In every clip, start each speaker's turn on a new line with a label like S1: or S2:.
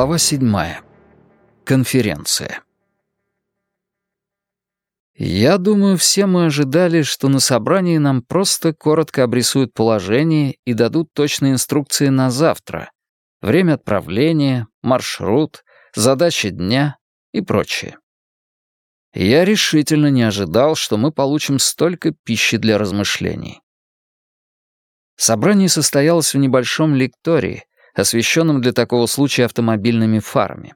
S1: Глава седьмая. Конференция. Я думаю, все мы ожидали, что на собрании нам просто коротко обрисуют положение и дадут точные инструкции на завтра. Время отправления, маршрут, задачи дня и прочее. Я решительно не ожидал, что мы получим столько пищи для размышлений. Собрание состоялось в небольшом лектории, освещенном для такого случая автомобильными фарами.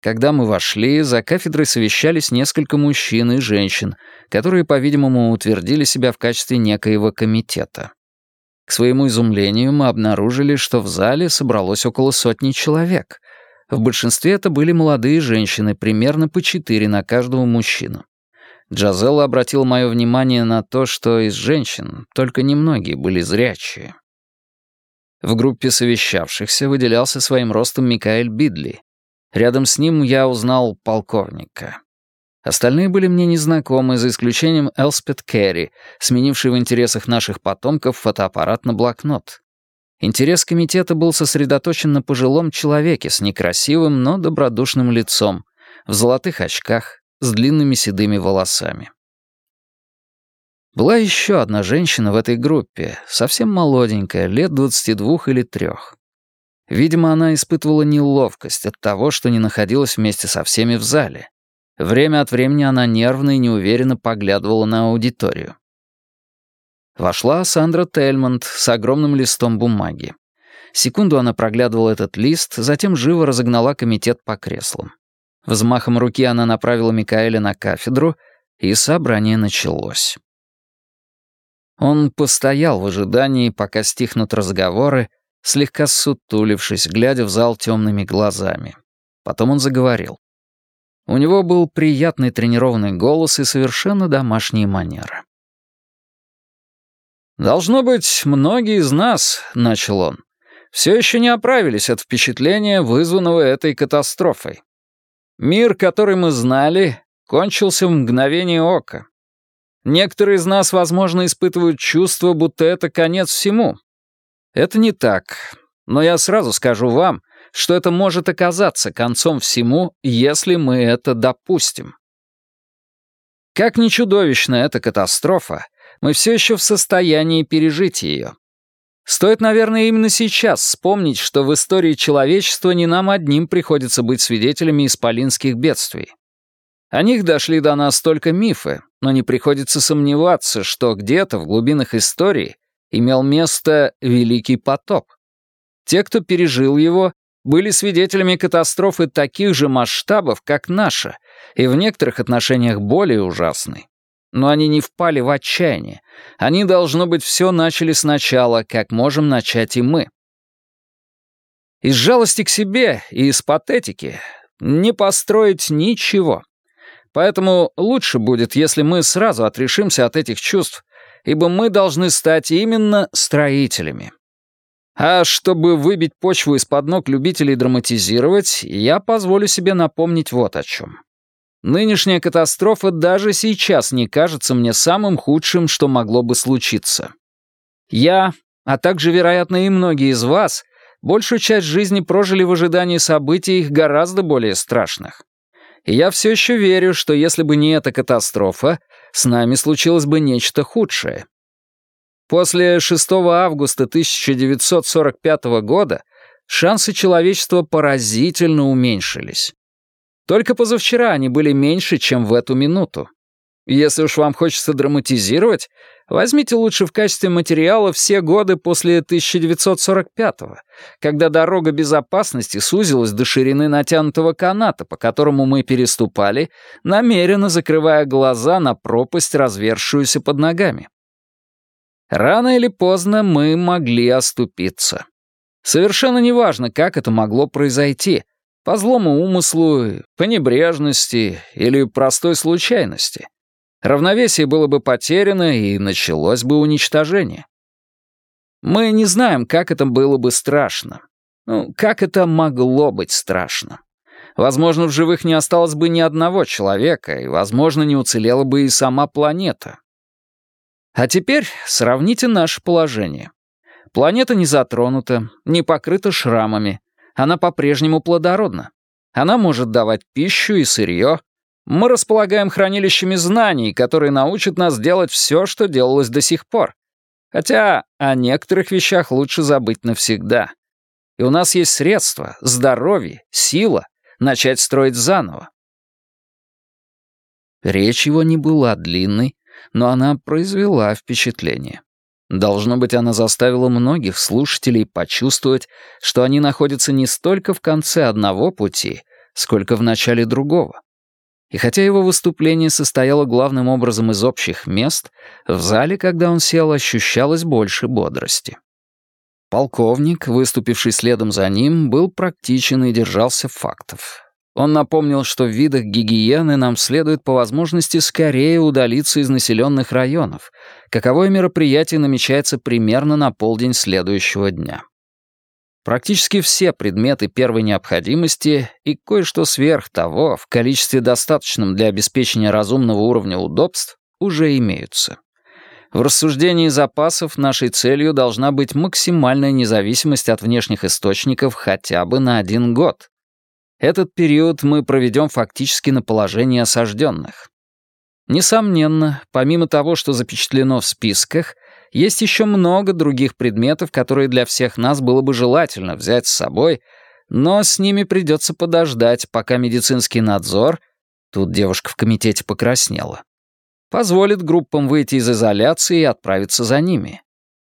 S1: Когда мы вошли, за кафедрой совещались несколько мужчин и женщин, которые, по-видимому, утвердили себя в качестве некоего комитета. К своему изумлению мы обнаружили, что в зале собралось около сотни человек. В большинстве это были молодые женщины, примерно по четыре на каждого мужчину. Джазелла обратил мое внимание на то, что из женщин только немногие были зрячие. В группе совещавшихся выделялся своим ростом Микаэль Бидли. Рядом с ним я узнал полковника. Остальные были мне незнакомы, за исключением Элспет Керри, сменившей в интересах наших потомков фотоаппарат на блокнот. Интерес комитета был сосредоточен на пожилом человеке с некрасивым, но добродушным лицом, в золотых очках, с длинными седыми волосами. Была еще одна женщина в этой группе, совсем молоденькая, лет 22 или 3. Видимо, она испытывала неловкость от того, что не находилась вместе со всеми в зале. Время от времени она нервно и неуверенно поглядывала на аудиторию. Вошла Сандра Тельмонт с огромным листом бумаги. Секунду она проглядывала этот лист, затем живо разогнала комитет по креслам. Взмахом руки она направила Микаэля на кафедру, и собрание началось. Он постоял в ожидании, пока стихнут разговоры, слегка сутулившись, глядя в зал темными глазами. Потом он заговорил. У него был приятный тренированный голос и совершенно домашние манеры. «Должно быть, многие из нас, — начал он, — все еще не оправились от впечатления, вызванного этой катастрофой. Мир, который мы знали, кончился в мгновение ока. Некоторые из нас, возможно, испытывают чувство, будто это конец всему. Это не так. Но я сразу скажу вам, что это может оказаться концом всему, если мы это допустим. Как ни чудовищна эта катастрофа, мы все еще в состоянии пережить ее. Стоит, наверное, именно сейчас вспомнить, что в истории человечества не нам одним приходится быть свидетелями исполинских бедствий. О них дошли до нас только мифы, но не приходится сомневаться, что где-то в глубинах истории имел место Великий потоп. Те, кто пережил его, были свидетелями катастрофы таких же масштабов, как наша, и в некоторых отношениях более ужасной. Но они не впали в отчаяние. Они, должно быть, все начали сначала, как можем начать и мы. Из жалости к себе и из патетики не построить ничего. Поэтому лучше будет, если мы сразу отрешимся от этих чувств, ибо мы должны стать именно строителями. А чтобы выбить почву из-под ног любителей драматизировать, я позволю себе напомнить вот о чем. Нынешняя катастрофа даже сейчас не кажется мне самым худшим, что могло бы случиться. Я, а также, вероятно, и многие из вас, большую часть жизни прожили в ожидании событий гораздо более страшных. И я все еще верю, что если бы не эта катастрофа, с нами случилось бы нечто худшее. После 6 августа 1945 года шансы человечества поразительно уменьшились. Только позавчера они были меньше, чем в эту минуту. Если уж вам хочется драматизировать, возьмите лучше в качестве материала все годы после 1945-го, когда дорога безопасности сузилась до ширины натянутого каната, по которому мы переступали, намеренно закрывая глаза на пропасть, развершуюся под ногами. Рано или поздно мы могли оступиться. Совершенно неважно, как это могло произойти — по злому умыслу, по небрежности или простой случайности. Равновесие было бы потеряно, и началось бы уничтожение. Мы не знаем, как это было бы страшно. Ну, как это могло быть страшно. Возможно, в живых не осталось бы ни одного человека, и, возможно, не уцелела бы и сама планета. А теперь сравните наше положение. Планета не затронута, не покрыта шрамами, Она по-прежнему плодородна. Она может давать пищу и сырье. Мы располагаем хранилищами знаний, которые научат нас делать все, что делалось до сих пор. Хотя о некоторых вещах лучше забыть навсегда. И у нас есть средства, здоровье, сила начать строить заново. Речь его не была длинной, но она произвела впечатление. Должно быть, она заставила многих слушателей почувствовать, что они находятся не столько в конце одного пути, сколько в начале другого. И хотя его выступление состояло главным образом из общих мест, в зале, когда он сел, ощущалось больше бодрости. Полковник, выступивший следом за ним, был практичен и держался фактов. Он напомнил, что в видах гигиены нам следует по возможности скорее удалиться из населенных районов. Каковое мероприятие намечается примерно на полдень следующего дня. Практически все предметы первой необходимости и кое-что сверх того в количестве достаточном для обеспечения разумного уровня удобств уже имеются. В рассуждении запасов нашей целью должна быть максимальная независимость от внешних источников хотя бы на один год. Этот период мы проведем фактически на положении осажденных. Несомненно, помимо того, что запечатлено в списках, есть еще много других предметов, которые для всех нас было бы желательно взять с собой, но с ними придется подождать, пока медицинский надзор, тут девушка в комитете покраснела, позволит группам выйти из изоляции и отправиться за ними.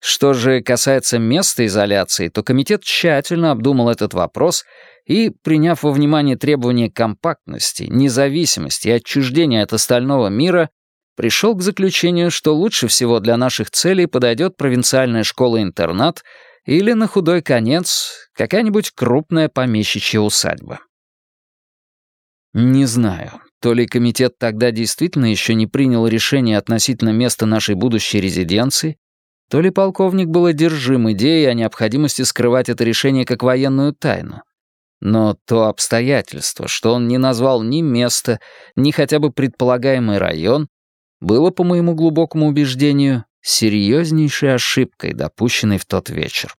S1: Что же касается места изоляции, то комитет тщательно обдумал этот вопрос и, приняв во внимание требования компактности, независимости и отчуждения от остального мира, пришел к заключению, что лучше всего для наших целей подойдет провинциальная школа-интернат или, на худой конец, какая-нибудь крупная помещичья усадьба. Не знаю, то ли комитет тогда действительно еще не принял решение относительно места нашей будущей резиденции, то ли полковник был одержим идеей о необходимости скрывать это решение как военную тайну. Но то обстоятельство, что он не назвал ни места, ни хотя бы предполагаемый район, было, по моему глубокому убеждению, серьезнейшей ошибкой, допущенной в тот вечер.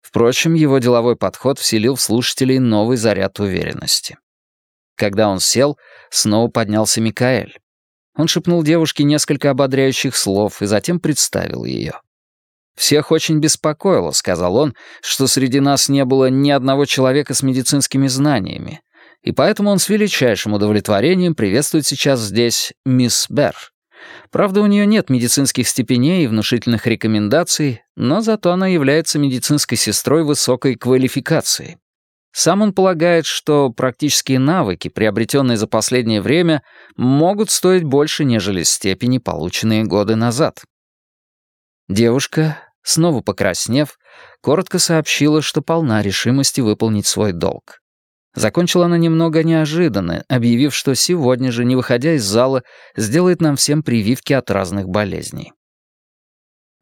S1: Впрочем, его деловой подход вселил в слушателей новый заряд уверенности. Когда он сел, снова поднялся Микаэль. Он шепнул девушке несколько ободряющих слов и затем представил ее. «Всех очень беспокоило», — сказал он, «что среди нас не было ни одного человека с медицинскими знаниями, и поэтому он с величайшим удовлетворением приветствует сейчас здесь мисс Берр. Правда, у нее нет медицинских степеней и внушительных рекомендаций, но зато она является медицинской сестрой высокой квалификации. Сам он полагает, что практические навыки, приобретенные за последнее время, могут стоить больше, нежели степени, полученные годы назад. Девушка, снова покраснев, коротко сообщила, что полна решимости выполнить свой долг. Закончила она немного неожиданно, объявив, что сегодня же, не выходя из зала, сделает нам всем прививки от разных болезней.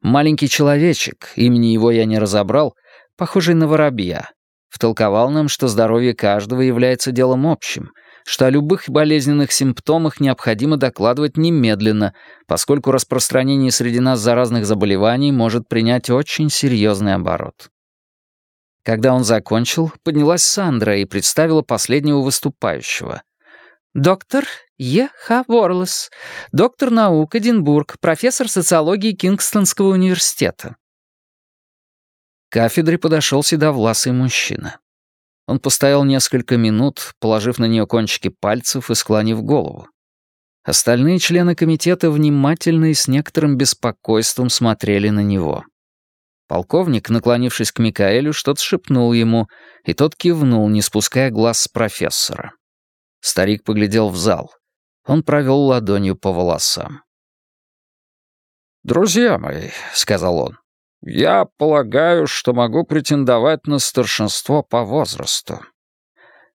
S1: Маленький человечек, имени его я не разобрал, похожий на воробья, втолковал нам, что здоровье каждого является делом общим, что о любых болезненных симптомах необходимо докладывать немедленно, поскольку распространение среди нас заразных заболеваний может принять очень серьезный оборот. Когда он закончил, поднялась Сандра и представила последнего выступающего. «Доктор Е. Х. Ворлес, доктор наук Эдинбург, профессор социологии Кингстонского университета». К кафедре подошел седовласый мужчина. Он постоял несколько минут, положив на нее кончики пальцев и склонив голову. Остальные члены комитета внимательно и с некоторым беспокойством смотрели на него. Полковник, наклонившись к Микаэлю, что-то шепнул ему, и тот кивнул, не спуская глаз с профессора. Старик поглядел в зал. Он провел ладонью по волосам. «Друзья мои», — сказал он, — «я полагаю, что могу претендовать на старшинство по возрасту.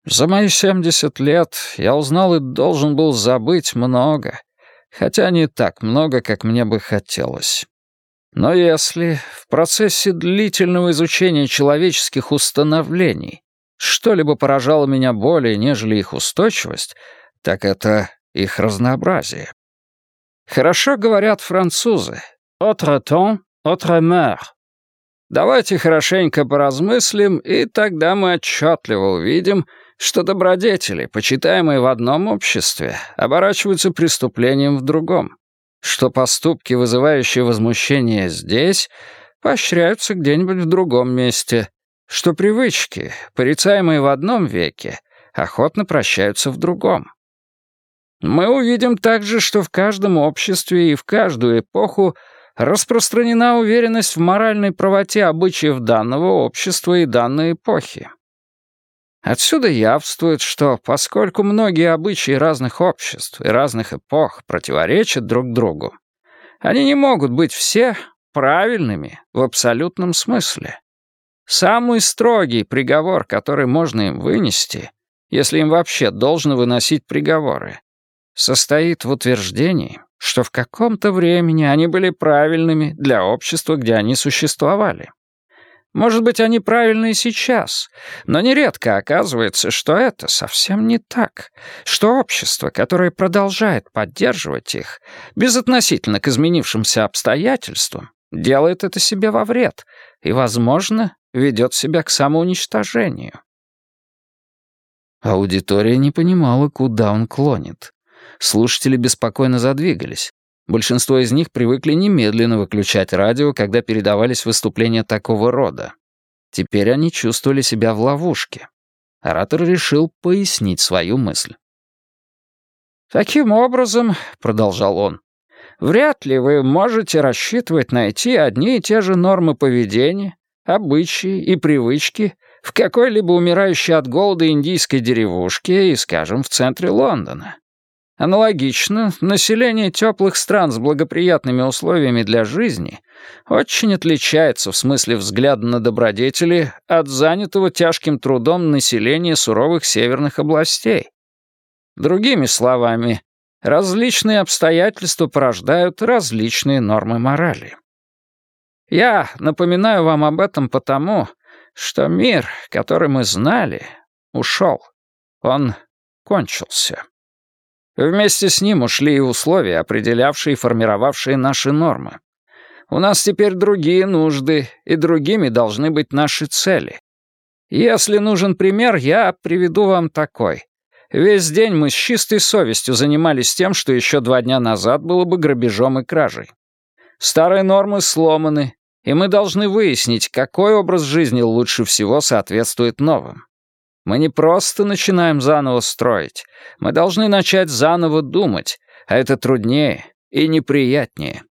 S1: За мои семьдесят лет я узнал и должен был забыть много, хотя не так много, как мне бы хотелось. Но если в процессе длительного изучения человеческих установлений что-либо поражало меня более, нежели их устойчивость, так это их разнообразие. Хорошо говорят французы «autre temps, autre mère». Давайте хорошенько поразмыслим, и тогда мы отчетливо увидим, что добродетели, почитаемые в одном обществе, оборачиваются преступлением в другом, что поступки, вызывающие возмущение здесь, поощряются где-нибудь в другом месте, что привычки, порицаемые в одном веке, охотно прощаются в другом. Мы увидим также, что в каждом обществе и в каждую эпоху распространена уверенность в моральной правоте обычаев данного общества и данной эпохи. Отсюда явствует, что поскольку многие обычаи разных обществ и разных эпох противоречат друг другу, они не могут быть все правильными в абсолютном смысле. Самый строгий приговор, который можно им вынести, если им вообще должно выносить приговоры, состоит в утверждении, что в каком-то времени они были правильными для общества, где они существовали. Может быть, они правильны и сейчас, но нередко оказывается, что это совсем не так, что общество, которое продолжает поддерживать их, безотносительно к изменившимся обстоятельствам, делает это себе во вред и, возможно, ведет себя к самоуничтожению.
S2: Аудитория не понимала, куда он клонит. Слушатели беспокойно задвигались. Большинство из них привыкли немедленно выключать радио, когда передавались выступления такого рода. Теперь они чувствовали себя в ловушке. Оратор решил пояснить свою мысль.
S1: «Таким образом», — продолжал он, — «вряд ли вы можете рассчитывать найти одни и те же нормы поведения, обычаи и привычки в какой-либо умирающей от голода индийской деревушке и, скажем, в центре Лондона. Аналогично, население теплых стран с благоприятными условиями для жизни очень отличается в смысле взгляда на добродетели от занятого тяжким трудом населения суровых северных областей. Другими словами, различные обстоятельства порождают различные нормы морали. Я напоминаю вам об этом потому, что мир, который мы знали, ушел. Он кончился. Вместе с ним ушли и условия, определявшие и формировавшие наши нормы. У нас теперь другие нужды, и другими должны быть наши цели. Если нужен пример, я приведу вам такой. Весь день мы с чистой совестью занимались тем, что еще два дня назад было бы грабежом и кражей. Старые нормы сломаны, и мы должны выяснить, какой образ жизни лучше всего соответствует новым. Мы не просто начинаем заново строить. Мы должны начать заново думать, а это труднее и неприятнее.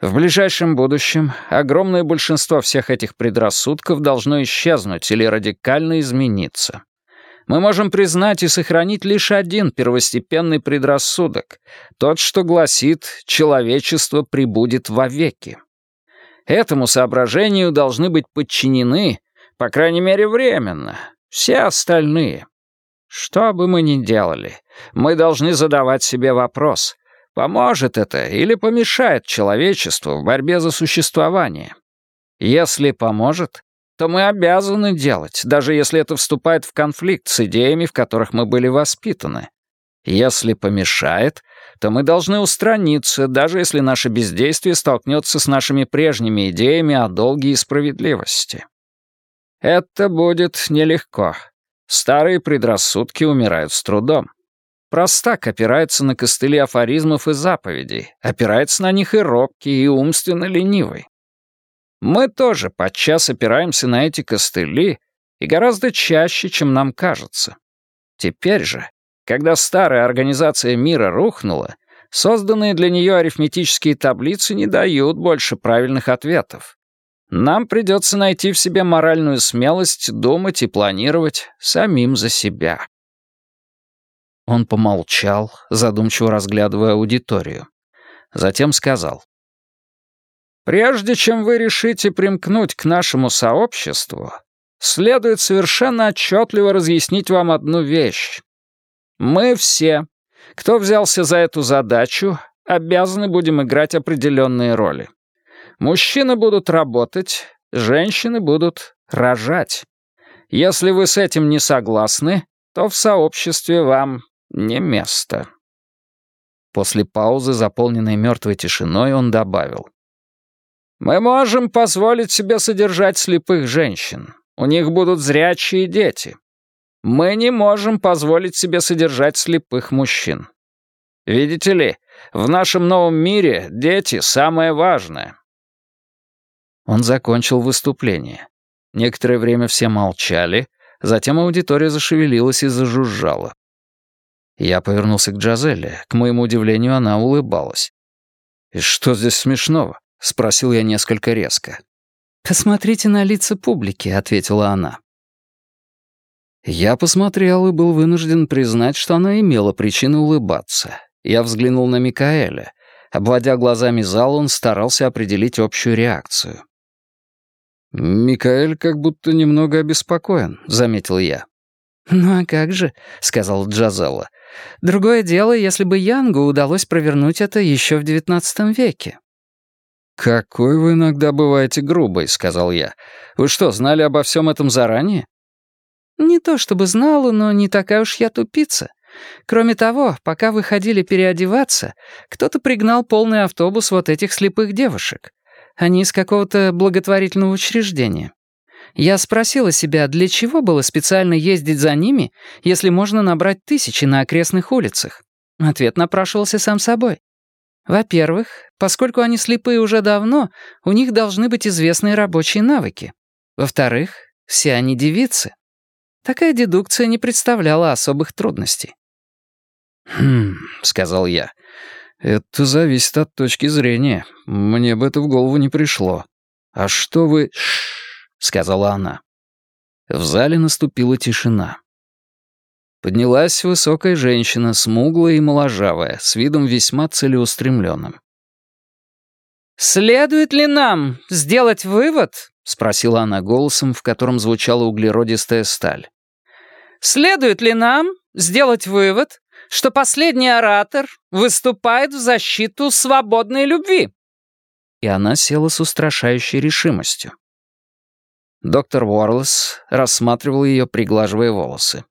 S1: В ближайшем будущем огромное большинство всех этих предрассудков должно исчезнуть или радикально измениться. Мы можем признать и сохранить лишь один первостепенный предрассудок, тот, что гласит «человечество прибудет вовеки». Этому соображению должны быть подчинены, по крайней мере, временно, все остальные. Что бы мы ни делали, мы должны задавать себе вопрос, поможет это или помешает человечеству в борьбе за существование. Если поможет, то мы обязаны делать, даже если это вступает в конфликт с идеями, в которых мы были воспитаны. Если помешает, то мы должны устраниться, даже если наше бездействие столкнется с нашими прежними идеями о долге и справедливости. Это будет нелегко. Старые предрассудки умирают с трудом. Простак опирается на костыли афоризмов и заповедей, опирается на них и робкий, и умственно ленивый. Мы тоже подчас опираемся на эти костыли, и гораздо чаще, чем нам кажется. Теперь же, когда старая организация мира рухнула, созданные для нее арифметические таблицы не дают больше правильных ответов. Нам придется найти в себе моральную смелость думать и планировать самим за себя.
S2: Он помолчал, задумчиво разглядывая аудиторию. Затем сказал.
S1: «Прежде чем вы решите примкнуть к нашему сообществу, следует совершенно отчетливо разъяснить вам одну вещь. Мы все, кто взялся за эту задачу, обязаны будем играть определенные роли. Мужчины будут работать, женщины будут рожать. Если вы с этим не согласны, то в сообществе вам не место».
S2: После паузы, заполненной мертвой тишиной, он добавил.
S1: Мы можем позволить себе содержать слепых женщин. У них будут зрячие дети. Мы не можем позволить себе содержать слепых мужчин. Видите ли, в нашем новом мире дети — самое важное».
S2: Он закончил выступление. Некоторое время все молчали, затем аудитория зашевелилась и зажужжала. Я повернулся к Джазелле. К моему удивлению, она улыбалась. «И что здесь смешного?» — спросил я несколько резко.
S1: «Посмотрите на лица публики», — ответила она.
S2: Я посмотрел и был вынужден признать, что она имела причину улыбаться. Я взглянул на Микаэля. Обводя глазами зал, он старался определить общую реакцию. «Микаэль как будто немного обеспокоен», — заметил я.
S1: «Ну а как же», — сказал Джазелла. «Другое дело, если бы Янгу удалось провернуть это еще в девятнадцатом веке».
S2: «Какой вы иногда бываете грубой», — сказал я. «Вы что, знали обо всем этом заранее?»
S1: «Не то чтобы знала, но не такая уж я тупица. Кроме того, пока вы ходили переодеваться, кто-то пригнал полный автобус вот этих слепых девушек. Они из какого-то благотворительного учреждения. Я спросила себя, для чего было специально ездить за ними, если можно набрать тысячи на окрестных улицах? Ответ напрашивался сам собой. Во-первых, поскольку они слепые уже давно, у них должны быть известные рабочие навыки. Во-вторых, все они девицы. Такая дедукция не представляла особых трудностей.
S2: «Хм», — сказал я, — «это зависит от точки зрения. Мне бы это в голову не пришло. А что вы...» — сказала она. В зале наступила тишина. Поднялась высокая женщина, смуглая и моложавая, с видом весьма целеустремленным.
S1: «Следует ли нам сделать вывод?» — спросила она голосом, в котором звучала углеродистая сталь. «Следует ли нам сделать вывод, что последний оратор выступает в защиту свободной любви?»
S2: И она села с устрашающей решимостью. Доктор Уорлес рассматривал ее, приглаживая волосы.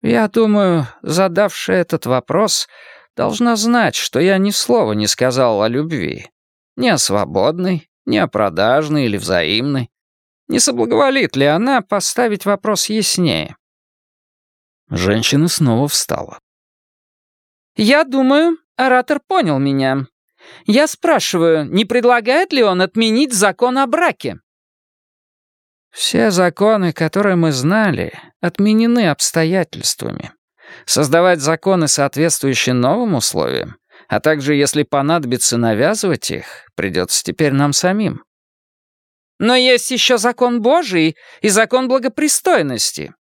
S1: «Я думаю, задавшая этот вопрос должна знать, что я ни слова не сказал о любви. Ни о свободной, ни о продажной или взаимной. Не соблаговолит ли она поставить вопрос яснее?»
S2: Женщина снова встала.
S1: «Я думаю, оратор понял меня. Я спрашиваю, не предлагает ли он отменить закон о браке?» Все законы, которые мы знали, отменены обстоятельствами. Создавать законы, соответствующие новым условиям, а также, если понадобится навязывать их, придется теперь нам самим. Но есть еще закон Божий и закон благопристойности.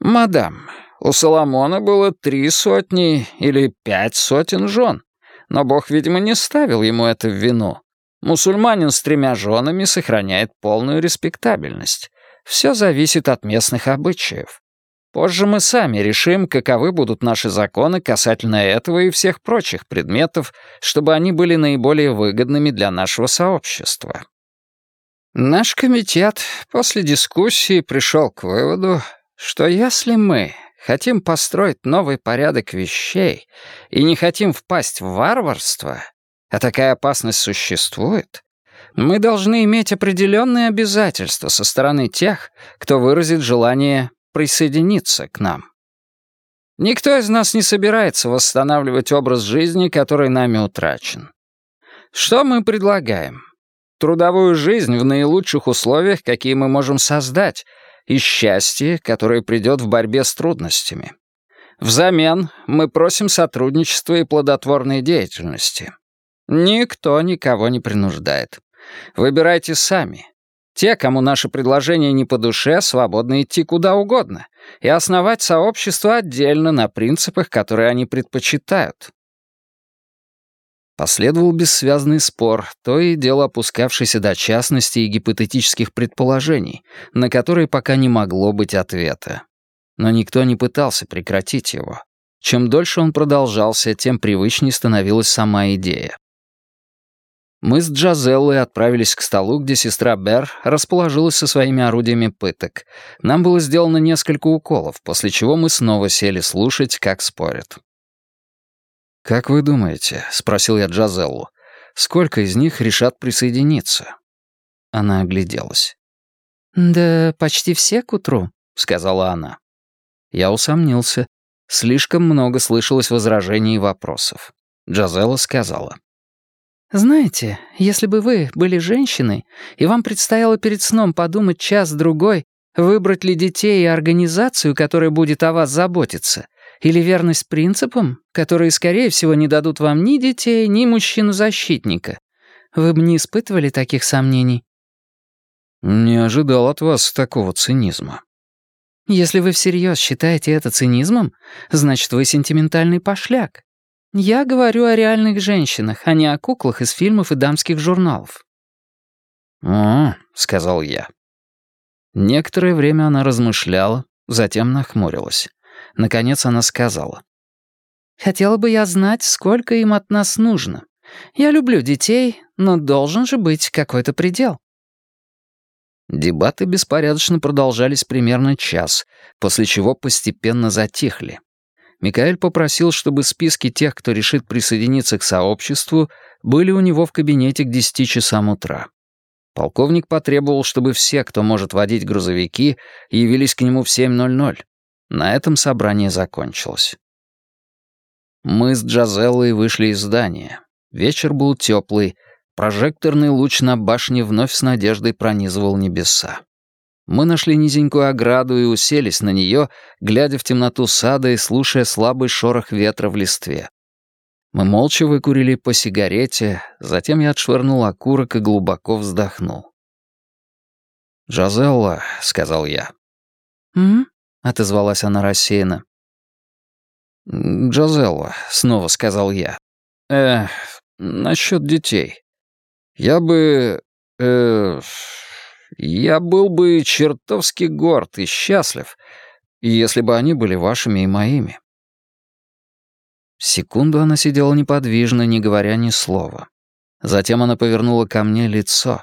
S2: Мадам, у Соломона было три сотни или пять сотен жен, но Бог, видимо, не ставил ему это в вину. Мусульманин с тремя женами сохраняет полную респектабельность. Все зависит от местных обычаев. Позже мы сами решим, каковы будут наши законы касательно этого и всех прочих предметов, чтобы они были наиболее выгодными для нашего сообщества. Наш комитет после дискуссии пришел к выводу, что если мы хотим построить новый порядок вещей и не хотим впасть в варварство, а такая опасность существует, мы должны иметь определенные обязательства со стороны тех, кто выразит желание присоединиться к нам. Никто из нас не собирается восстанавливать образ жизни, который нами утрачен. Что мы предлагаем? Трудовую жизнь в наилучших условиях, какие мы можем создать, и счастье, которое придет в борьбе с трудностями. Взамен мы просим сотрудничества и плодотворной деятельности. Никто никого не принуждает. Выбирайте сами. Те, кому наше предложение не по душе, свободны идти куда угодно и основать сообщество отдельно на принципах, которые они предпочитают. Последовал бессвязный спор, то и дело опускавшийся до частностей и гипотетических предположений, на которые пока не могло быть ответа. Но никто не пытался прекратить его. Чем дольше он продолжался, тем привычнее становилась сама идея. Мы с Джазеллой отправились к столу, где сестра Бер расположилась со своими орудиями пыток. Нам было сделано несколько уколов, после чего мы снова сели слушать, как спорят. «Как вы думаете?» — спросил я Джазеллу.
S1: Сколько из них решат присоединиться?» Она огляделась.
S2: «Да почти все к утру», — сказала она.
S1: Я усомнился. Слишком много слышалось возражений и вопросов. Джазела сказала.
S2: «Знаете, если бы вы были женщиной, и вам предстояло перед сном подумать час-другой, выбрать ли детей и организацию, которая будет о вас заботиться, или верность принципам, которые, скорее всего, не дадут вам ни детей, ни мужчину-защитника, вы бы не испытывали таких сомнений?»
S1: «Не ожидал от вас такого цинизма».
S2: «Если вы всерьез считаете это цинизмом, значит, вы сентиментальный пошляк. Я говорю о реальных женщинах, а не о куклах из фильмов и дамских журналов».
S1: «О», — сказал я. Некоторое время она размышляла, затем нахмурилась. Наконец она сказала.
S2: «Хотела бы я знать, сколько им от нас нужно. Я люблю детей, но должен же быть какой-то предел».
S1: Дебаты беспорядочно продолжались примерно час, после чего постепенно затихли. Микаэль попросил, чтобы списки тех, кто решит присоединиться к сообществу, были у него в кабинете к 10 часам утра. Полковник потребовал, чтобы все, кто может водить грузовики, явились к нему в 7.00. На этом собрание закончилось. Мы с Джазеллой вышли из здания. Вечер был теплый, прожекторный луч на башне вновь с надеждой пронизывал небеса. Мы нашли низенькую ограду и уселись на нее, глядя в темноту сада и слушая слабый шорох ветра в листве. Мы молча выкурили по сигарете, затем я отшвырнул окурок и глубоко вздохнул. «Джазелла», — сказал я.
S2: «М?»
S1: — отозвалась она рассеянно. «Джазелла», — снова сказал я. «Э, насчет детей. Я бы... э... Я был бы чертовски горд и счастлив, если бы они были вашими и моими. Секунду она сидела неподвижно, не говоря ни слова. Затем она повернула ко мне лицо.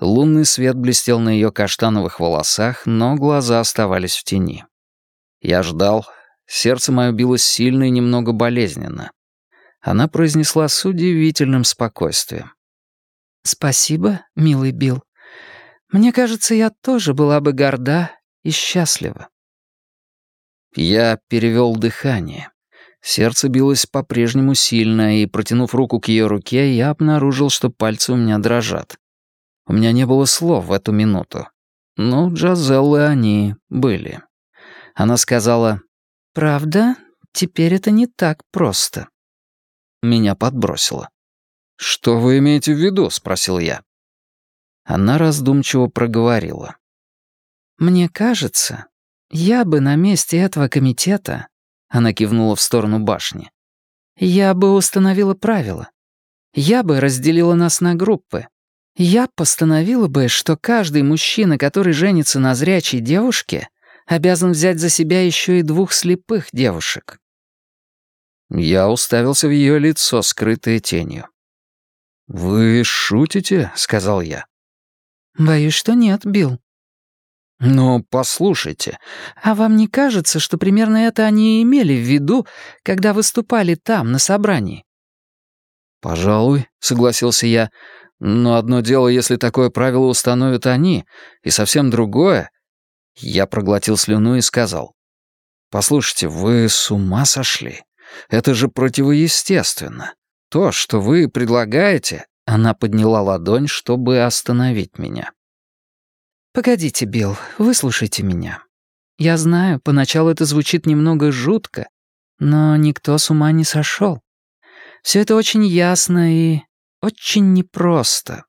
S1: Лунный свет блестел на ее каштановых волосах, но глаза оставались в тени. Я ждал. Сердце мое билось сильно и немного болезненно. Она произнесла с удивительным спокойствием.
S2: «Спасибо, милый Билл. Мне кажется, я тоже была бы горда и счастлива.
S1: Я перевел дыхание. Сердце билось по-прежнему сильно, и, протянув руку к ее руке, я обнаружил, что пальцы у меня дрожат. У меня не было слов в эту минуту. Но Джазеллы они были. Она сказала,
S2: «Правда? Теперь это не так просто».
S1: Меня подбросило. «Что вы имеете в виду?» — спросил я. Она раздумчиво проговорила.
S2: «Мне кажется, я бы на месте этого комитета...» Она кивнула в сторону башни. «Я бы установила правила. Я бы разделила нас на группы. Я постановила бы, что каждый мужчина, который женится на зрячей девушке, обязан взять за себя еще и двух слепых девушек».
S1: Я уставился в ее лицо, скрытое тенью. «Вы шутите?» — сказал я.
S2: «Боюсь, что нет, Билл».
S1: «Но послушайте...»
S2: «А вам не кажется, что примерно это они и имели в виду, когда выступали там, на собрании?»
S1: «Пожалуй», — согласился я. «Но одно дело, если такое правило установят они, и совсем другое...» Я проглотил слюну и сказал. «Послушайте, вы с ума сошли? Это же противоестественно. То, что вы предлагаете, она подняла ладонь, чтобы остановить меня.
S2: «Погодите, Билл, выслушайте меня. Я знаю, поначалу это звучит немного жутко, но никто с ума не сошел. Все это очень ясно и очень непросто.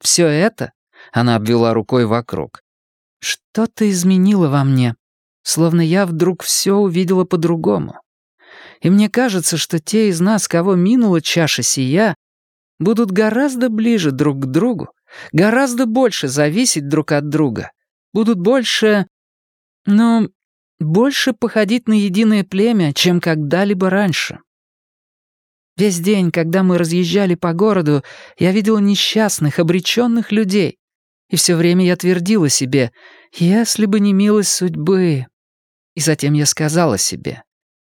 S2: Все это, — она обвела рукой вокруг, — что-то изменило во мне, словно я вдруг все увидела по-другому. И мне кажется, что те из нас, кого минула чаша сия, будут гораздо ближе друг к другу, гораздо больше зависеть друг от друга, будут больше... ну, больше походить на единое племя, чем когда-либо раньше. Весь день, когда мы разъезжали по городу, я видела несчастных, обреченных людей. И все время я твердила себе, если бы не милость судьбы. И затем я сказала себе,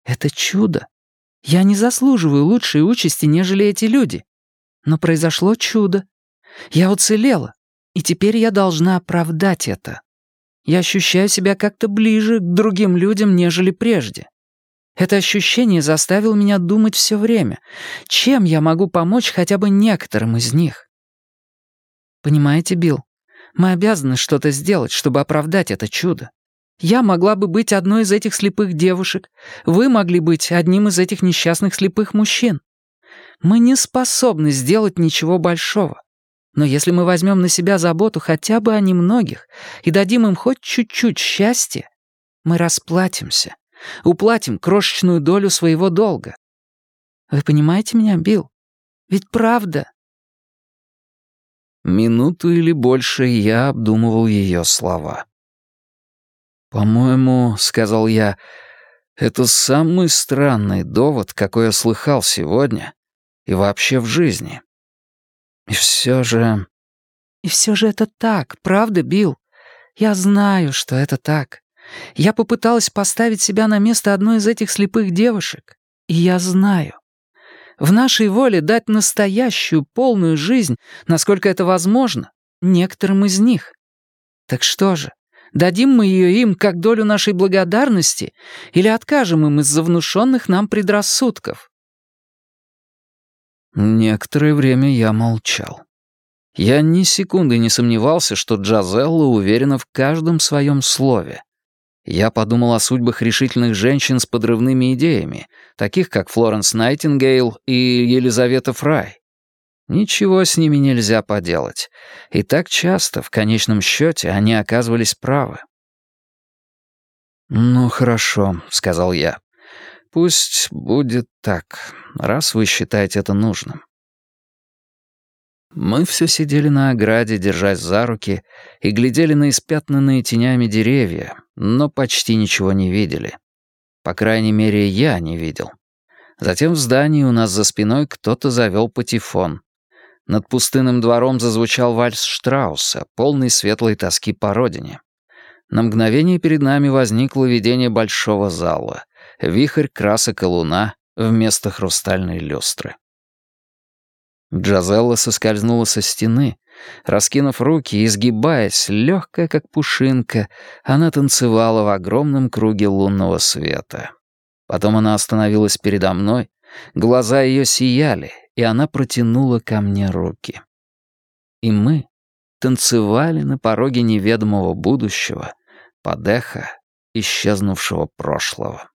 S2: это чудо. Я не заслуживаю лучшей участи, нежели эти люди.
S3: Но произошло чудо. Я уцелела, и теперь я должна оправдать это. Я ощущаю себя как-то ближе к другим людям, нежели прежде. Это ощущение заставило меня думать все время, чем я могу помочь хотя бы некоторым из них. Понимаете, Билл, мы обязаны что-то сделать, чтобы оправдать это чудо. Я могла бы быть одной из этих слепых девушек, вы могли быть одним из этих несчастных слепых мужчин. Мы не способны сделать ничего большого. Но если мы возьмем на себя заботу хотя бы о немногих и дадим им хоть чуть-чуть счастья, мы расплатимся, уплатим крошечную долю своего долга. Вы понимаете меня, Билл? Ведь правда.
S2: Минуту или больше я обдумывал ее слова. «По-моему, — сказал я, — это самый странный довод, какой я слыхал сегодня и вообще в жизни. И все же...
S3: И все же это так, правда, Билл? Я знаю, что это так. Я попыталась поставить себя на место одной из этих слепых девушек, и я знаю. В нашей воле дать настоящую, полную жизнь, насколько это возможно, некоторым из них. Так что же, дадим мы ее им как долю нашей благодарности или откажем им из-за внушенных нам предрассудков?
S2: Некоторое время я молчал. Я ни секунды не сомневался, что Джазелла уверена в каждом своем слове. Я подумал о судьбах решительных женщин с подрывными идеями, таких как Флоренс Найтингейл и Елизавета Фрай. Ничего с ними нельзя поделать. И так часто, в конечном счете, они оказывались правы. «Ну, хорошо», — сказал я. «Пусть будет так, раз вы считаете это нужным». Мы все сидели на ограде, держась за руки, и глядели на испятнанные тенями деревья, но почти ничего не видели. По крайней мере, я не видел. Затем в здании у нас за спиной кто-то завел патефон. Над пустынным двором зазвучал вальс Штрауса, полный светлой тоски по родине. На мгновение перед нами возникло видение большого зала, вихрь красок и луна вместо хрустальной люстры. Джазелла соскользнула со стены. Раскинув руки и изгибаясь, легкая как пушинка, она танцевала в огромном круге лунного света. Потом она остановилась передо мной, глаза ее сияли, и она протянула ко мне руки. И мы танцевали на пороге неведомого будущего под исчезнувшего прошлого.